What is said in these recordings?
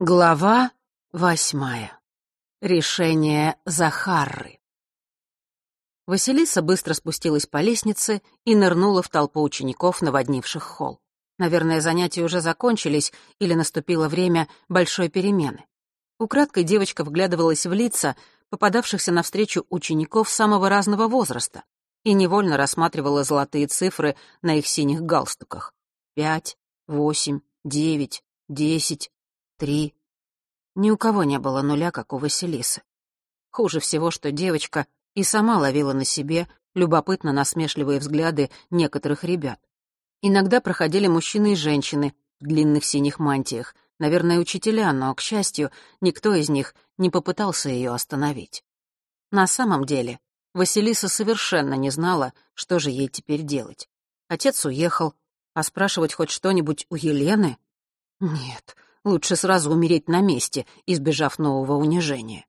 Глава восьмая. Решение Захарры. Василиса быстро спустилась по лестнице и нырнула в толпу учеников, наводнивших холл. Наверное, занятия уже закончились или наступило время большой перемены. Украдкой девочка вглядывалась в лица попадавшихся навстречу учеников самого разного возраста и невольно рассматривала золотые цифры на их синих галстуках. Пять, восемь, девять, десять, три. Ни у кого не было нуля, как у Василисы. Хуже всего, что девочка и сама ловила на себе любопытно насмешливые взгляды некоторых ребят. Иногда проходили мужчины и женщины в длинных синих мантиях, наверное, учителя, но, к счастью, никто из них не попытался ее остановить. На самом деле, Василиса совершенно не знала, что же ей теперь делать. Отец уехал, а спрашивать хоть что-нибудь у Елены? Нет, Лучше сразу умереть на месте, избежав нового унижения.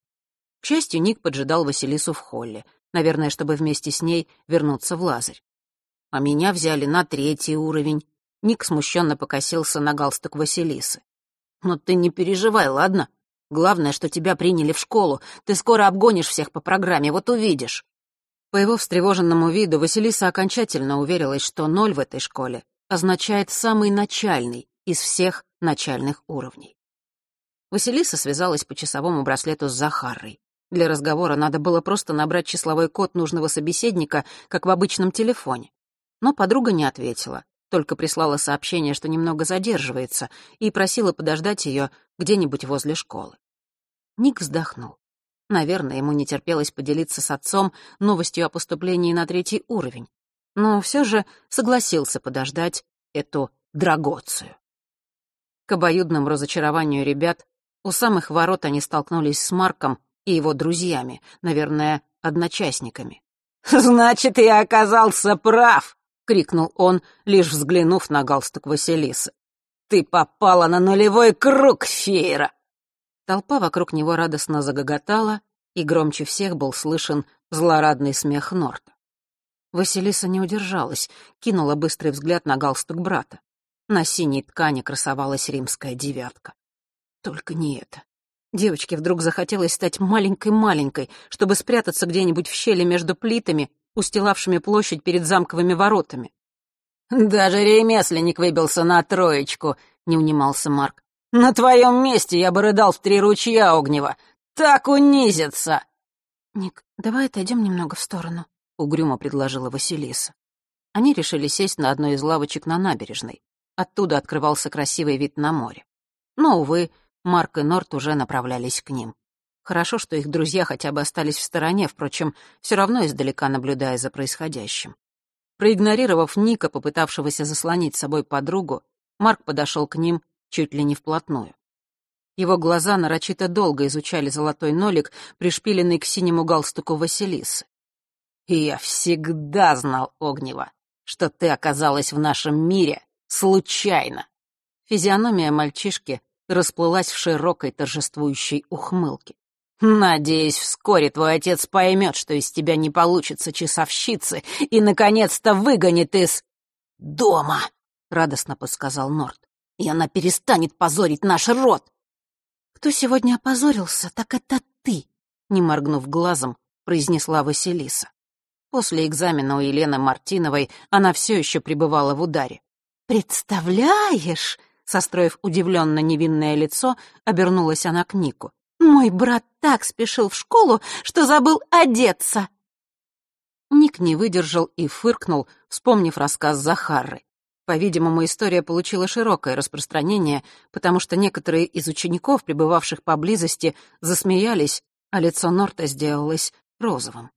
К счастью, Ник поджидал Василису в холле, наверное, чтобы вместе с ней вернуться в Лазарь. А меня взяли на третий уровень. Ник смущенно покосился на галстук Василисы. «Но ты не переживай, ладно? Главное, что тебя приняли в школу. Ты скоро обгонишь всех по программе, вот увидишь». По его встревоженному виду Василиса окончательно уверилась, что ноль в этой школе означает самый начальный из всех начальных уровней. Василиса связалась по часовому браслету с Захарой. Для разговора надо было просто набрать числовой код нужного собеседника, как в обычном телефоне. Но подруга не ответила, только прислала сообщение, что немного задерживается, и просила подождать ее где-нибудь возле школы. Ник вздохнул. Наверное, ему не терпелось поделиться с отцом новостью о поступлении на третий уровень, но все же согласился подождать эту драгоцию. К обоюдному разочарованию ребят, у самых ворот они столкнулись с Марком и его друзьями, наверное, одночастниками. «Значит, я оказался прав!» — крикнул он, лишь взглянув на галстук Василисы. «Ты попала на нулевой круг, Фейра!» Толпа вокруг него радостно загоготала, и громче всех был слышен злорадный смех Норта. Василиса не удержалась, кинула быстрый взгляд на галстук брата. На синей ткани красовалась римская девятка. Только не это. Девочке вдруг захотелось стать маленькой-маленькой, чтобы спрятаться где-нибудь в щели между плитами, устилавшими площадь перед замковыми воротами. «Даже ремесленник выбился на троечку», — не унимался Марк. «На твоем месте я бы рыдал в три ручья огнева. Так унизится!» «Ник, давай отойдем немного в сторону», — угрюмо предложила Василиса. Они решили сесть на одной из лавочек на набережной. Оттуда открывался красивый вид на море. Но, увы, Марк и Норт уже направлялись к ним. Хорошо, что их друзья хотя бы остались в стороне, впрочем, все равно издалека наблюдая за происходящим. Проигнорировав Ника, попытавшегося заслонить собой подругу, Марк подошел к ним чуть ли не вплотную. Его глаза нарочито долго изучали золотой нолик, пришпиленный к синему галстуку Василисы. «И я всегда знал, Огнева, что ты оказалась в нашем мире Случайно. Физиономия мальчишки расплылась в широкой торжествующей ухмылке. «Надеюсь, вскоре твой отец поймет, что из тебя не получится часовщицы, и, наконец-то, выгонит из... дома!» — радостно подсказал Норт. «И она перестанет позорить наш род!» «Кто сегодня опозорился, так это ты!» — не моргнув глазом, произнесла Василиса. После экзамена у Елены Мартиновой она все еще пребывала в ударе. «Представляешь?» — состроив удивленно невинное лицо, обернулась она к Нику. «Мой брат так спешил в школу, что забыл одеться!» Ник не выдержал и фыркнул, вспомнив рассказ Захары. По-видимому, история получила широкое распространение, потому что некоторые из учеников, пребывавших поблизости, засмеялись, а лицо Норта сделалось розовым.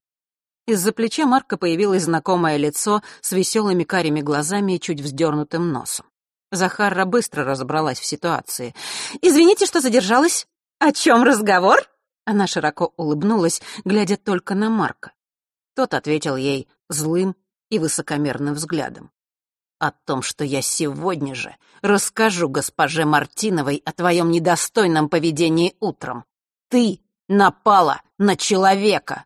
Из-за плеча Марка появилось знакомое лицо с веселыми карими глазами и чуть вздернутым носом. Захарра быстро разобралась в ситуации. «Извините, что задержалась. О чем разговор?» Она широко улыбнулась, глядя только на Марка. Тот ответил ей злым и высокомерным взглядом. «О том, что я сегодня же расскажу госпоже Мартиновой о твоем недостойном поведении утром. Ты напала на человека!»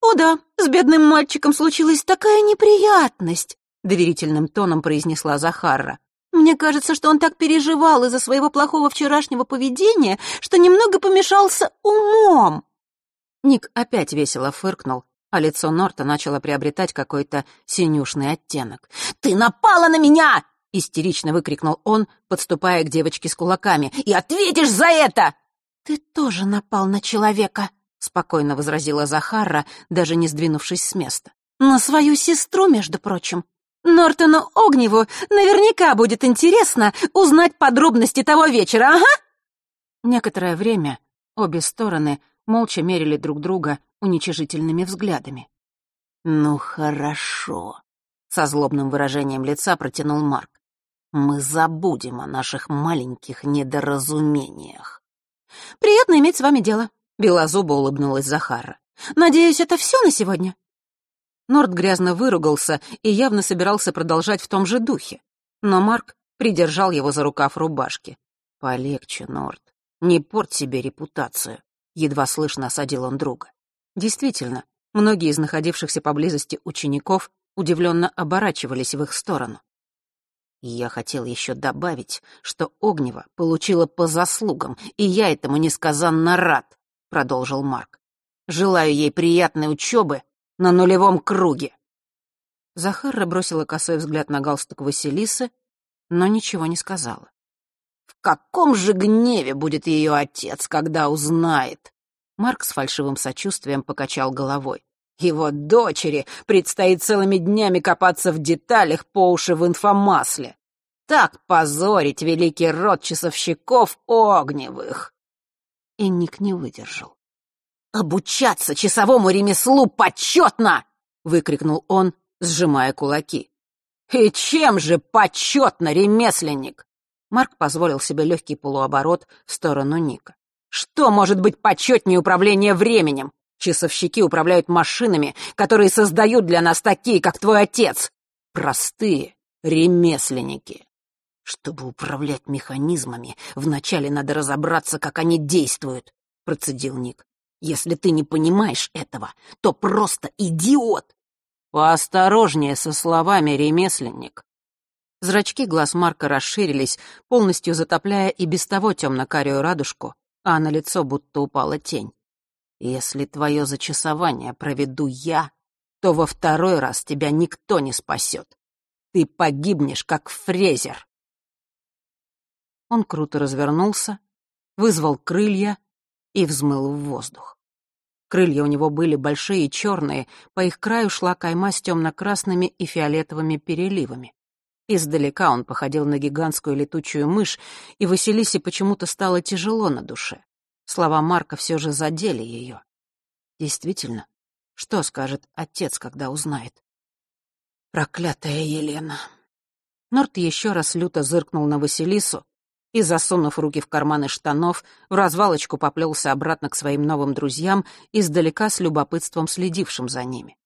«О да, с бедным мальчиком случилась такая неприятность», — доверительным тоном произнесла Захарра. «Мне кажется, что он так переживал из-за своего плохого вчерашнего поведения, что немного помешался умом. Ник опять весело фыркнул, а лицо Норта начало приобретать какой-то синюшный оттенок. «Ты напала на меня!» — истерично выкрикнул он, подступая к девочке с кулаками. «И ответишь за это!» «Ты тоже напал на человека», — спокойно возразила Захарра, даже не сдвинувшись с места. «На свою сестру, между прочим. Нортону Огневу наверняка будет интересно узнать подробности того вечера, ага!» Некоторое время обе стороны молча мерили друг друга уничижительными взглядами. «Ну хорошо», — со злобным выражением лица протянул Марк. «Мы забудем о наших маленьких недоразумениях». «Приятно иметь с вами дело», — белозубо улыбнулась Захара. «Надеюсь, это все на сегодня?» Норд грязно выругался и явно собирался продолжать в том же духе. Но Марк придержал его за рукав рубашки. «Полегче, Норд. Не порть себе репутацию», — едва слышно осадил он друга. Действительно, многие из находившихся поблизости учеников удивленно оборачивались в их сторону. Я хотел еще добавить, что Огнева получила по заслугам, и я этому несказанно рад, — продолжил Марк. Желаю ей приятной учебы на нулевом круге. Захарра бросила косой взгляд на галстук Василисы, но ничего не сказала. «В каком же гневе будет ее отец, когда узнает?» Марк с фальшивым сочувствием покачал головой. «Его дочери предстоит целыми днями копаться в деталях по уши в инфомасле. Так позорить великий род часовщиков огневых!» И Ник не выдержал. «Обучаться часовому ремеслу почетно!» — выкрикнул он, сжимая кулаки. «И чем же почетно, ремесленник?» Марк позволил себе легкий полуоборот в сторону Ника. «Что может быть почетнее управления временем? Часовщики управляют машинами, которые создают для нас такие, как твой отец. Простые ремесленники. Чтобы управлять механизмами, вначале надо разобраться, как они действуют», — процедил Ник. Если ты не понимаешь этого, то просто идиот. Поосторожнее со словами, ремесленник. Зрачки глаз Марка расширились, полностью затопляя и без того темно-карию радужку, а на лицо будто упала тень. Если твое зачасование проведу я, то во второй раз тебя никто не спасет. Ты погибнешь, как фрезер. Он круто развернулся, вызвал крылья и взмыл в воздух. Крылья у него были большие и черные, по их краю шла кайма с темно-красными и фиолетовыми переливами. Издалека он походил на гигантскую летучую мышь, и Василисе почему-то стало тяжело на душе. Слова Марка все же задели ее. Действительно, что скажет отец, когда узнает? Проклятая Елена. Норт еще раз люто зыркнул на Василису, и, засунув руки в карманы штанов, в развалочку поплелся обратно к своим новым друзьям, издалека с любопытством следившим за ними.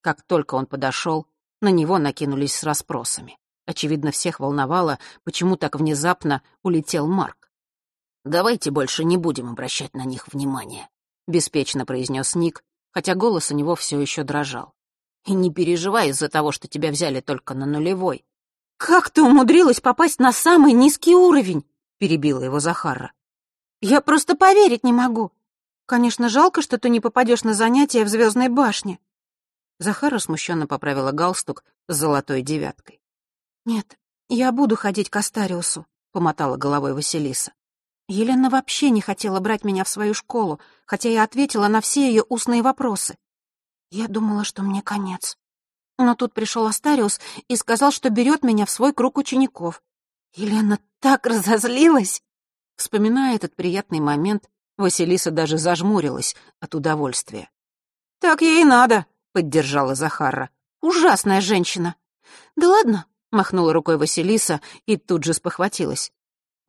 Как только он подошел, на него накинулись с расспросами. Очевидно, всех волновало, почему так внезапно улетел Марк. «Давайте больше не будем обращать на них внимания», — беспечно произнес Ник, хотя голос у него все еще дрожал. «И не переживай из-за того, что тебя взяли только на нулевой. «Как ты умудрилась попасть на самый низкий уровень?» — перебила его Захара. «Я просто поверить не могу. Конечно, жалко, что ты не попадешь на занятия в Звездной башне». Захара смущенно поправила галстук с золотой девяткой. «Нет, я буду ходить к Астариусу», — помотала головой Василиса. Елена вообще не хотела брать меня в свою школу, хотя я ответила на все ее устные вопросы. Я думала, что мне конец. Но тут пришел Астариус и сказал, что берет меня в свой круг учеников. Елена так разозлилась. Вспоминая этот приятный момент, Василиса даже зажмурилась от удовольствия. «Так ей и надо», — поддержала Захара. «Ужасная женщина». «Да ладно», — махнула рукой Василиса и тут же спохватилась.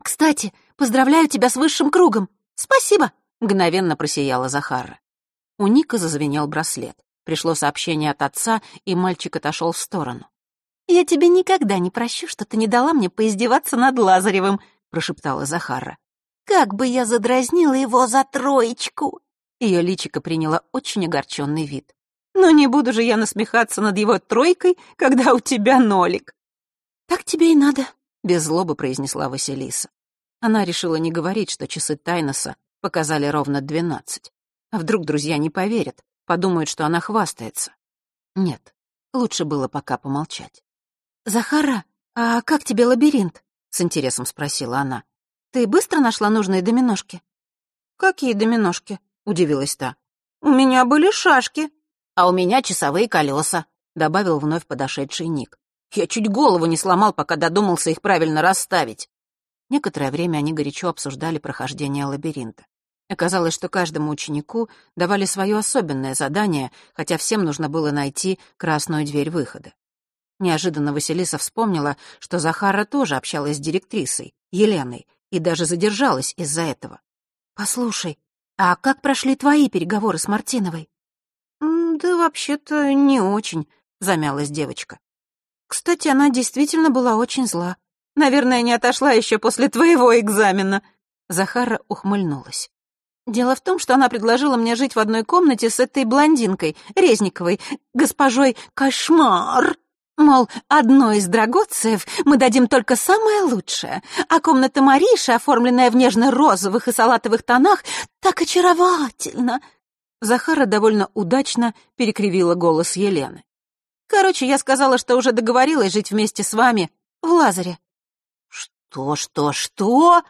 «Кстати, поздравляю тебя с высшим кругом. Спасибо», — мгновенно просияла Захара. У Ника зазвенел браслет. Пришло сообщение от отца, и мальчик отошел в сторону. «Я тебе никогда не прощу, что ты не дала мне поиздеваться над Лазаревым», — прошептала Захара. «Как бы я задразнила его за троечку!» Ее личико приняло очень огорченный вид. «Но не буду же я насмехаться над его тройкой, когда у тебя нолик». «Так тебе и надо», — без злобы произнесла Василиса. Она решила не говорить, что часы Тайноса показали ровно двенадцать. А вдруг друзья не поверят, подумают, что она хвастается. Нет, лучше было пока помолчать. «Захара, а как тебе лабиринт?» — с интересом спросила она. «Ты быстро нашла нужные доминошки?» «Какие доминошки?» — удивилась та. «У меня были шашки». «А у меня часовые колеса», — добавил вновь подошедший Ник. «Я чуть голову не сломал, пока додумался их правильно расставить». Некоторое время они горячо обсуждали прохождение лабиринта. Оказалось, что каждому ученику давали свое особенное задание, хотя всем нужно было найти красную дверь выхода. Неожиданно Василиса вспомнила, что Захара тоже общалась с директрисой, Еленой, и даже задержалась из-за этого. «Послушай, а как прошли твои переговоры с Мартиновой?» «Да вообще-то не очень», — замялась девочка. «Кстати, она действительно была очень зла. Наверное, не отошла еще после твоего экзамена». Захара ухмыльнулась. Дело в том, что она предложила мне жить в одной комнате с этой блондинкой, Резниковой, госпожой Кошмар. Мол, одной из драгоцеев мы дадим только самое лучшее, а комната Мариши, оформленная в нежно-розовых и салатовых тонах, так очаровательно. Захара довольно удачно перекривила голос Елены. Короче, я сказала, что уже договорилась жить вместе с вами в Лазаре. Что, что, что?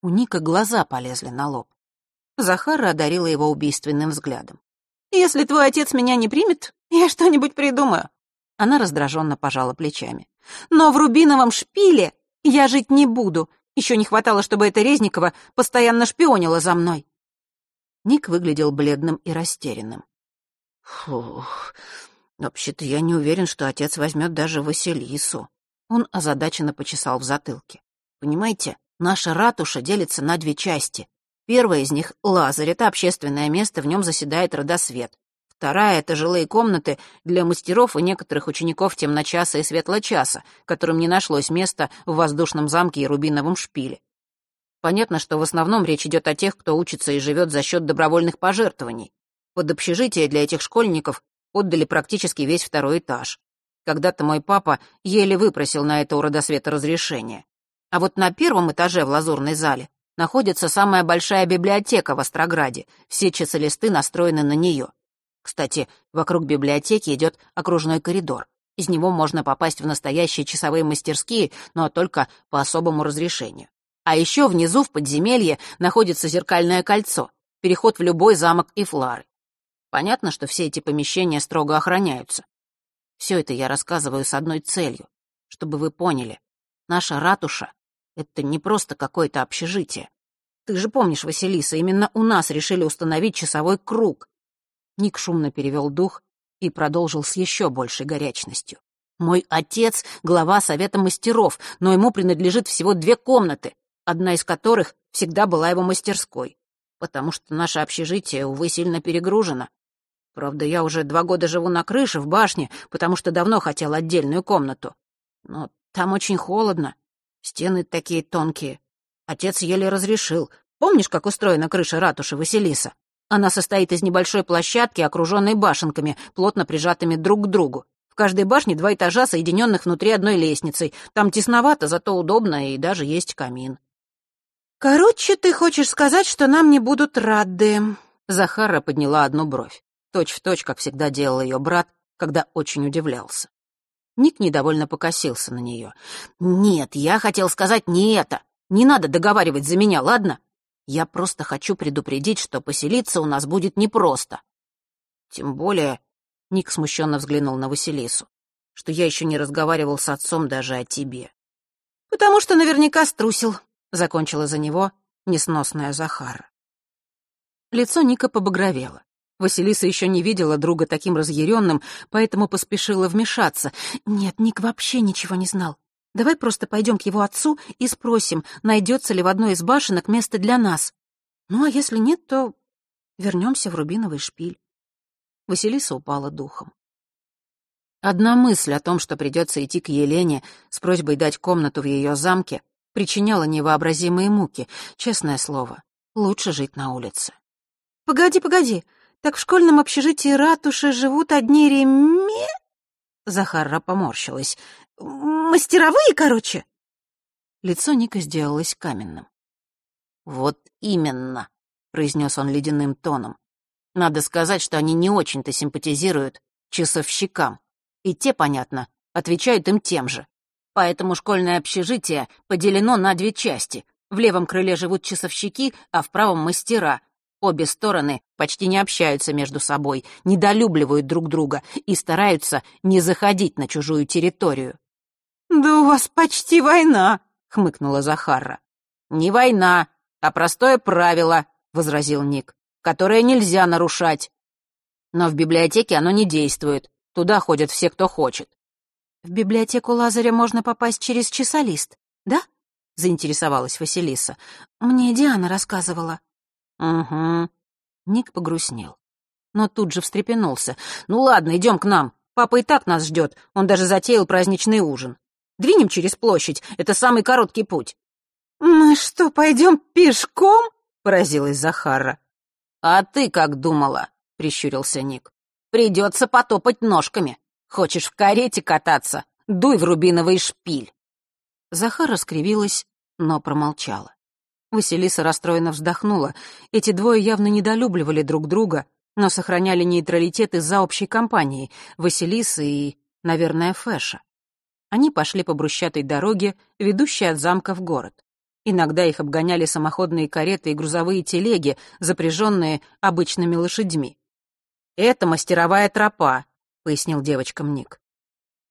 У Ника глаза полезли на лоб. Захара одарила его убийственным взглядом. «Если твой отец меня не примет, я что-нибудь придумаю. Она раздраженно пожала плечами. «Но в Рубиновом шпиле я жить не буду. Еще не хватало, чтобы эта Резникова постоянно шпионила за мной». Ник выглядел бледным и растерянным. «Фух, вообще-то я не уверен, что отец возьмет даже Василису». Он озадаченно почесал в затылке. «Понимаете, наша ратуша делится на две части. Первая из них — Лазарь, это общественное место, в нем заседает родосвет. Вторая — это жилые комнаты для мастеров и некоторых учеников темночаса и светлочаса, которым не нашлось места в воздушном замке и рубиновом шпиле. Понятно, что в основном речь идет о тех, кто учится и живет за счет добровольных пожертвований. Под общежитие для этих школьников отдали практически весь второй этаж. Когда-то мой папа еле выпросил на это у родосвета разрешение. А вот на первом этаже в лазурной зале находится самая большая библиотека в Острограде, все часолисты настроены на нее. Кстати, вокруг библиотеки идет окружной коридор. Из него можно попасть в настоящие часовые мастерские, но только по особому разрешению. А еще внизу, в подземелье, находится зеркальное кольцо, переход в любой замок и флары. Понятно, что все эти помещения строго охраняются. Все это я рассказываю с одной целью, чтобы вы поняли. Наша ратуша — это не просто какое-то общежитие. Ты же помнишь, Василиса, именно у нас решили установить часовой круг. Ник шумно перевел дух и продолжил с еще большей горячностью. «Мой отец — глава Совета мастеров, но ему принадлежит всего две комнаты, одна из которых всегда была его мастерской, потому что наше общежитие, увы, сильно перегружено. Правда, я уже два года живу на крыше, в башне, потому что давно хотел отдельную комнату. Но там очень холодно, стены такие тонкие. Отец еле разрешил. Помнишь, как устроена крыша ратуши Василиса? Она состоит из небольшой площадки, окруженной башенками, плотно прижатыми друг к другу. В каждой башне два этажа, соединенных внутри одной лестницей. Там тесновато, зато удобно, и даже есть камин. «Короче, ты хочешь сказать, что нам не будут рады?» Захара подняла одну бровь. Точь в точь, как всегда делал ее брат, когда очень удивлялся. Ник недовольно покосился на нее. «Нет, я хотел сказать не это. Не надо договаривать за меня, ладно? Я просто хочу предупредить, что поселиться у нас будет непросто. Тем более, Ник смущенно взглянул на Василису, что я еще не разговаривал с отцом даже о тебе. Потому что наверняка струсил, закончила за него несносная Захара. Лицо Ника побагровело. Василиса еще не видела друга таким разъяренным, поэтому поспешила вмешаться. Нет, Ник вообще ничего не знал. Давай просто пойдем к его отцу и спросим, найдется ли в одной из башенок место для нас. Ну, а если нет, то вернемся в Рубиновый шпиль. Василиса упала духом. Одна мысль о том, что придется идти к Елене с просьбой дать комнату в ее замке, причиняла невообразимые муки. Честное слово, лучше жить на улице. «Погоди, погоди, так в школьном общежитии ратуши живут одни реме...» Захарра поморщилась. «Мастеровые, короче?» Лицо Ника сделалось каменным. «Вот именно», — произнес он ледяным тоном. «Надо сказать, что они не очень-то симпатизируют часовщикам. И те, понятно, отвечают им тем же. Поэтому школьное общежитие поделено на две части. В левом крыле живут часовщики, а в правом — мастера. Обе стороны почти не общаются между собой, недолюбливают друг друга и стараются не заходить на чужую территорию. «Да у вас почти война», — хмыкнула Захарра. «Не война, а простое правило», — возразил Ник, «которое нельзя нарушать. Но в библиотеке оно не действует. Туда ходят все, кто хочет. «В библиотеку Лазаря можно попасть через часолист, да?» — заинтересовалась Василиса. «Мне Диана рассказывала». «Угу». Ник погрустнел. Но тут же встрепенулся. «Ну ладно, идем к нам. Папа и так нас ждет. Он даже затеял праздничный ужин. Двинем через площадь. Это самый короткий путь». «Мы что, пойдем пешком?» — поразилась Захара. «А ты как думала?» — прищурился Ник. «Придется потопать ножками. Хочешь в карете кататься? Дуй в рубиновый шпиль!» Захара скривилась, но промолчала. Василиса расстроенно вздохнула. Эти двое явно недолюбливали друг друга, но сохраняли нейтралитет из-за общей компании — Василисы и, наверное, Фэша. Они пошли по брусчатой дороге, ведущей от замка в город. Иногда их обгоняли самоходные кареты и грузовые телеги, запряженные обычными лошадьми. «Это мастеровая тропа», пояснил девочкам Ник.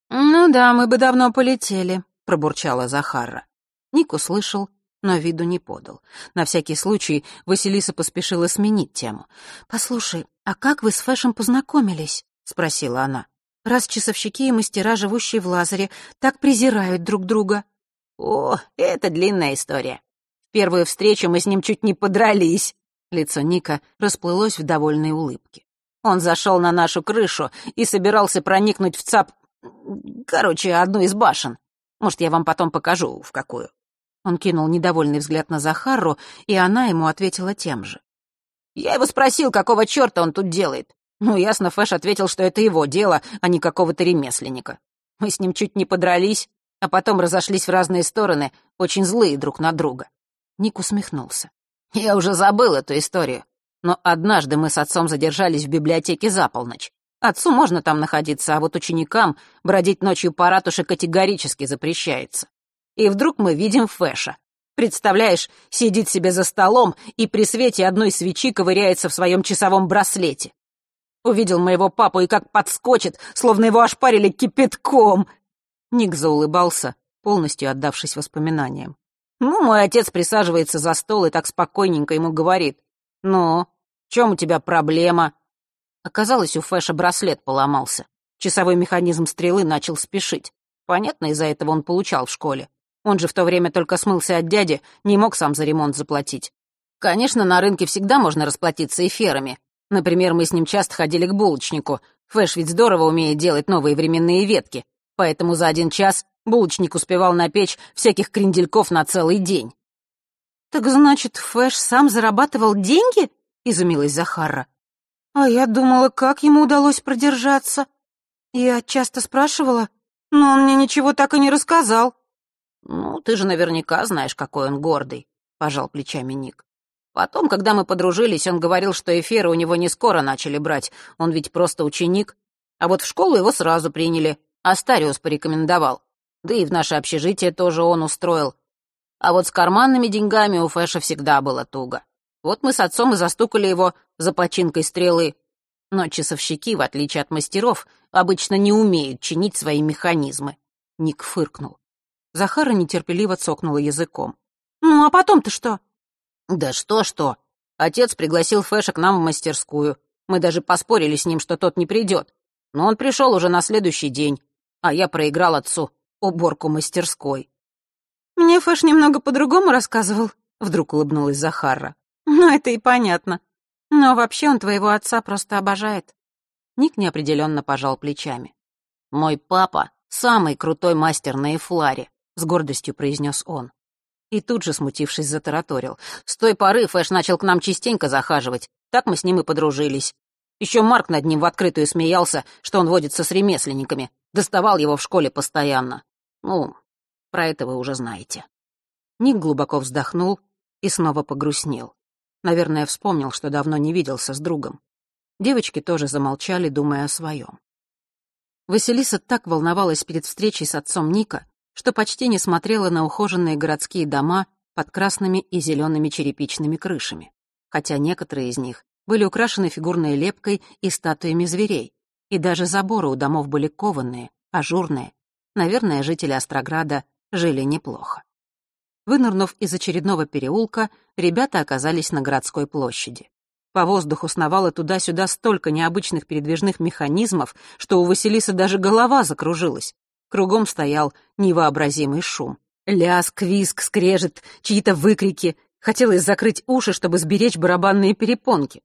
«Ну да, мы бы давно полетели», — пробурчала Захара. Ник услышал, но виду не подал. На всякий случай Василиса поспешила сменить тему. «Послушай, а как вы с Фэшем познакомились?» — спросила она. «Раз часовщики и мастера, живущие в Лазаре, так презирают друг друга». «О, это длинная история. В первую встречу мы с ним чуть не подрались». Лицо Ника расплылось в довольной улыбке. Он зашел на нашу крышу и собирался проникнуть в ЦАП... Короче, одну из башен. Может, я вам потом покажу, в какую». Он кинул недовольный взгляд на Захару, и она ему ответила тем же. «Я его спросил, какого черта он тут делает. Ну, ясно, Фэш ответил, что это его дело, а не какого-то ремесленника. Мы с ним чуть не подрались, а потом разошлись в разные стороны, очень злые друг на друга». Ник усмехнулся. «Я уже забыл эту историю. Но однажды мы с отцом задержались в библиотеке за полночь. Отцу можно там находиться, а вот ученикам бродить ночью по ратуше категорически запрещается. И вдруг мы видим Фэша. Представляешь, сидит себе за столом и при свете одной свечи ковыряется в своем часовом браслете. Увидел моего папу и как подскочит, словно его ошпарили кипятком. Ник заулыбался, полностью отдавшись воспоминаниям. Ну, мой отец присаживается за стол и так спокойненько ему говорит. «Ну, в чем у тебя проблема?» Оказалось, у Фэша браслет поломался. Часовой механизм стрелы начал спешить. Понятно, из-за этого он получал в школе. Он же в то время только смылся от дяди, не мог сам за ремонт заплатить. Конечно, на рынке всегда можно расплатиться эфирами. Например, мы с ним часто ходили к булочнику. Фэш ведь здорово умеет делать новые временные ветки, поэтому за один час булочник успевал напечь всяких крендельков на целый день. «Так значит, Фэш сам зарабатывал деньги?» — изумилась Захара. «А я думала, как ему удалось продержаться. Я часто спрашивала, но он мне ничего так и не рассказал». «Ну, ты же наверняка знаешь, какой он гордый», — пожал плечами Ник. Потом, когда мы подружились, он говорил, что эфиры у него не скоро начали брать, он ведь просто ученик. А вот в школу его сразу приняли, Астариус порекомендовал. Да и в наше общежитие тоже он устроил. А вот с карманными деньгами у Фэша всегда было туго. Вот мы с отцом и застукали его за починкой стрелы. Но часовщики, в отличие от мастеров, обычно не умеют чинить свои механизмы. Ник фыркнул. Захара нетерпеливо цокнула языком. «Ну, а потом-то что?» «Да что-что. Отец пригласил Фэша к нам в мастерскую. Мы даже поспорили с ним, что тот не придет. Но он пришел уже на следующий день, а я проиграл отцу уборку мастерской. «Мне Фэш немного по-другому рассказывал», — вдруг улыбнулась Захара. «Ну, это и понятно. Но вообще он твоего отца просто обожает». Ник неопределенно пожал плечами. «Мой папа — самый крутой мастер на Эфларе», — с гордостью произнес он. И тут же, смутившись, затараторил. С той поры Фэш начал к нам частенько захаживать. Так мы с ним и подружились. Еще Марк над ним в открытую смеялся, что он водится с ремесленниками. Доставал его в школе постоянно. Ну, про это вы уже знаете. Ник глубоко вздохнул и снова погрустнел. Наверное, вспомнил, что давно не виделся с другом. Девочки тоже замолчали, думая о своем. Василиса так волновалась перед встречей с отцом Ника, что почти не смотрела на ухоженные городские дома под красными и зелеными черепичными крышами, хотя некоторые из них были украшены фигурной лепкой и статуями зверей, и даже заборы у домов были кованные, ажурные. Наверное, жители Острограда жили неплохо. Вынырнув из очередного переулка, ребята оказались на городской площади. По воздуху сновало туда-сюда столько необычных передвижных механизмов, что у Василисы даже голова закружилась. Кругом стоял невообразимый шум. Ляск, виск, скрежет, чьи-то выкрики. Хотелось закрыть уши, чтобы сберечь барабанные перепонки.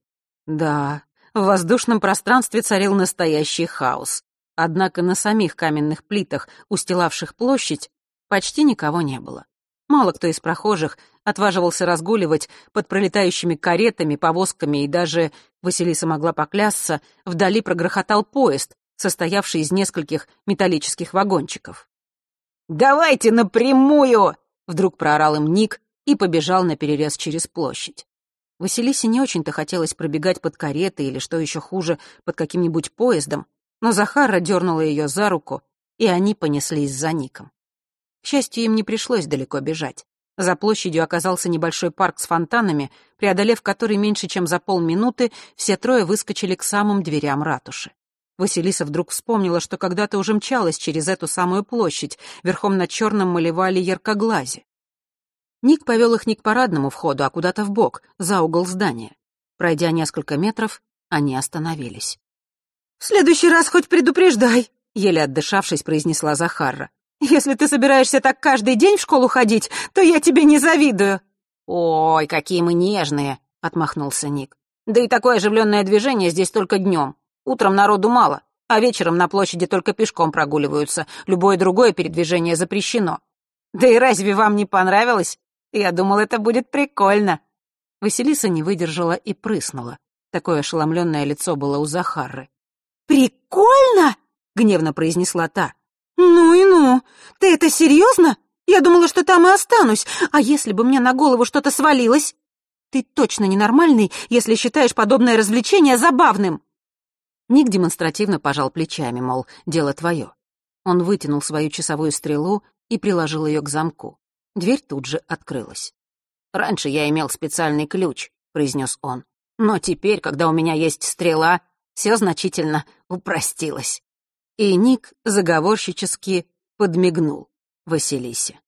Да, в воздушном пространстве царил настоящий хаос. Однако на самих каменных плитах, устилавших площадь, почти никого не было. Мало кто из прохожих отваживался разгуливать под пролетающими каретами, повозками, и даже, Василиса могла поклясться, вдали прогрохотал поезд, состоявший из нескольких металлических вагончиков. «Давайте напрямую!» — вдруг проорал им Ник и побежал на перерез через площадь. Василисе не очень-то хотелось пробегать под каретой или, что еще хуже, под каким-нибудь поездом, но Захара дернула ее за руку, и они понеслись за Ником. К счастью, им не пришлось далеко бежать. За площадью оказался небольшой парк с фонтанами, преодолев который меньше чем за полминуты, все трое выскочили к самым дверям ратуши. Василиса вдруг вспомнила, что когда-то уже мчалась через эту самую площадь, верхом на черном малевали яркоглазе. Ник повел их не к парадному входу, а куда-то в бок, за угол здания. Пройдя несколько метров, они остановились. «В следующий раз хоть предупреждай», — еле отдышавшись, произнесла Захарра. Если ты собираешься так каждый день в школу ходить, то я тебе не завидую». «Ой, какие мы нежные», — отмахнулся Ник. «Да и такое оживленное движение здесь только днем. Утром народу мало, а вечером на площади только пешком прогуливаются. Любое другое передвижение запрещено. Да и разве вам не понравилось? Я думал, это будет прикольно». Василиса не выдержала и прыснула. Такое ошеломленное лицо было у Захары. «Прикольно?» — гневно произнесла та. «Ну и ну! Ты это серьезно? Я думала, что там и останусь. А если бы мне на голову что-то свалилось? Ты точно ненормальный, если считаешь подобное развлечение забавным!» Ник демонстративно пожал плечами, мол, дело твое. Он вытянул свою часовую стрелу и приложил ее к замку. Дверь тут же открылась. «Раньше я имел специальный ключ», — произнес он. «Но теперь, когда у меня есть стрела, все значительно упростилось» и Ник заговорщически подмигнул Василисе.